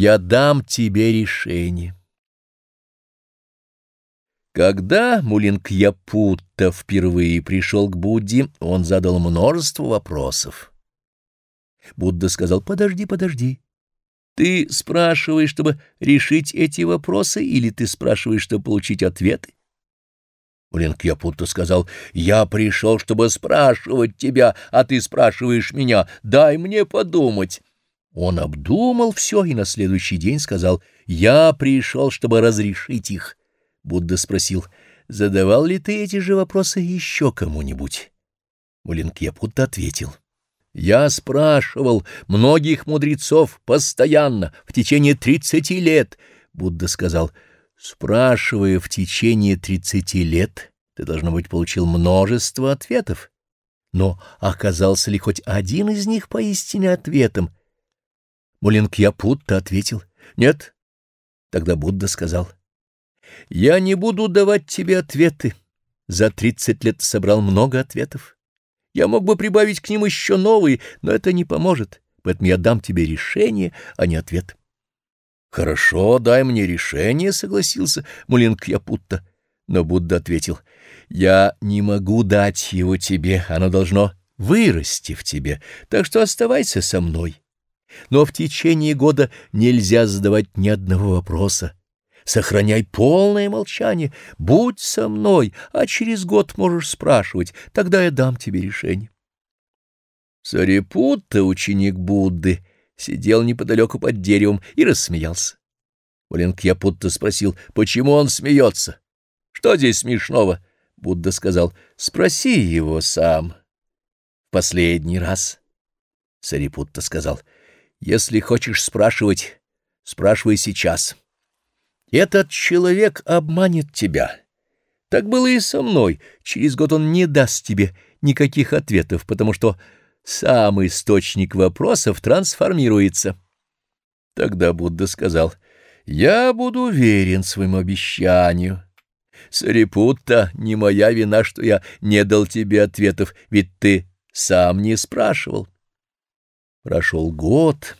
Я дам тебе решение. Когда Мулинкьяпутта впервые пришел к Будде, он задал множество вопросов. Будда сказал, подожди, подожди. Ты спрашиваешь, чтобы решить эти вопросы, или ты спрашиваешь, чтобы получить ответы? Мулинкьяпутта сказал, я пришел, чтобы спрашивать тебя, а ты спрашиваешь меня, дай мне подумать. Он обдумал все и на следующий день сказал, я пришел, чтобы разрешить их. Будда спросил, задавал ли ты эти же вопросы еще кому-нибудь? Мулинкьяпутта ответил, я спрашивал многих мудрецов постоянно, в течение тридцати лет. Будда сказал, спрашивая в течение тридцати лет, ты, должно быть, получил множество ответов. Но оказался ли хоть один из них поистине ответом? Мулинкьяпутта ответил, нет. Тогда Будда сказал, я не буду давать тебе ответы. За тридцать лет собрал много ответов. Я мог бы прибавить к ним еще новые, но это не поможет, поэтому я дам тебе решение, а не ответ. — Хорошо, дай мне решение, — согласился Мулинкьяпутта. Но Будда ответил, — я не могу дать его тебе, оно должно вырасти в тебе, так что оставайся со мной. Но в течение года нельзя задавать ни одного вопроса. Сохраняй полное молчание, будь со мной, а через год можешь спрашивать, тогда я дам тебе решение. Сарипутта, ученик Будды, сидел неподалеку под деревом и рассмеялся. Маленкьяпутта спросил, почему он смеется. Что здесь смешного? Будда сказал, спроси его сам. Последний раз. Сарипутта сказал, если хочешь спрашивать, спрашивай сейчас. Этот человек обманет тебя. Так было и со мной. Через год он не даст тебе никаких ответов, потому что сам источник вопросов трансформируется. Тогда Будда сказал, «Я буду верен своему обещанию. Сарипутта, не моя вина, что я не дал тебе ответов, ведь ты сам не спрашивал». Прошел год.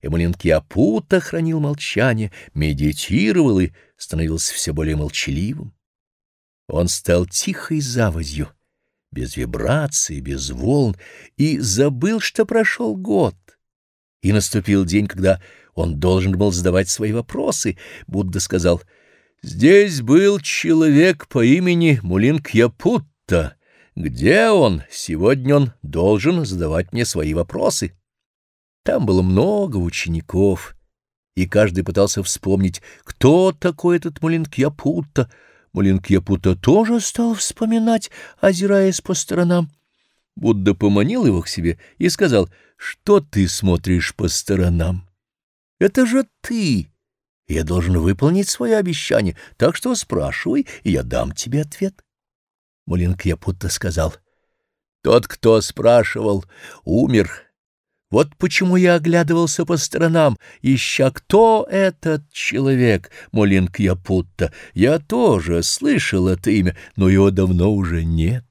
И Маленкиапута хранил молчание, медитировал и становился все более молчаливым. Он стал тихой заводью, без вибраций, без волн, и забыл, что прошел год. И наступил день, когда он должен был задавать свои вопросы. Будда сказал, «Здесь был человек по имени Мулинкьяпутта. Где он? Сегодня он должен задавать мне свои вопросы». Там было много учеников, и каждый пытался вспомнить, кто такой этот Мулинкьяпута. Мулинкьяпута тоже стал вспоминать, озираясь по сторонам. Будда поманил его к себе и сказал, что ты смотришь по сторонам? Это же ты. Я должен выполнить свое обещание, так что спрашивай, и я дам тебе ответ. Мулинкьяпута сказал, тот, кто спрашивал, умер, вот почему я оглядывался по сторонам, ища, кто этот человек, Молинк Япутта. Я тоже слышал это имя, но его давно уже нет.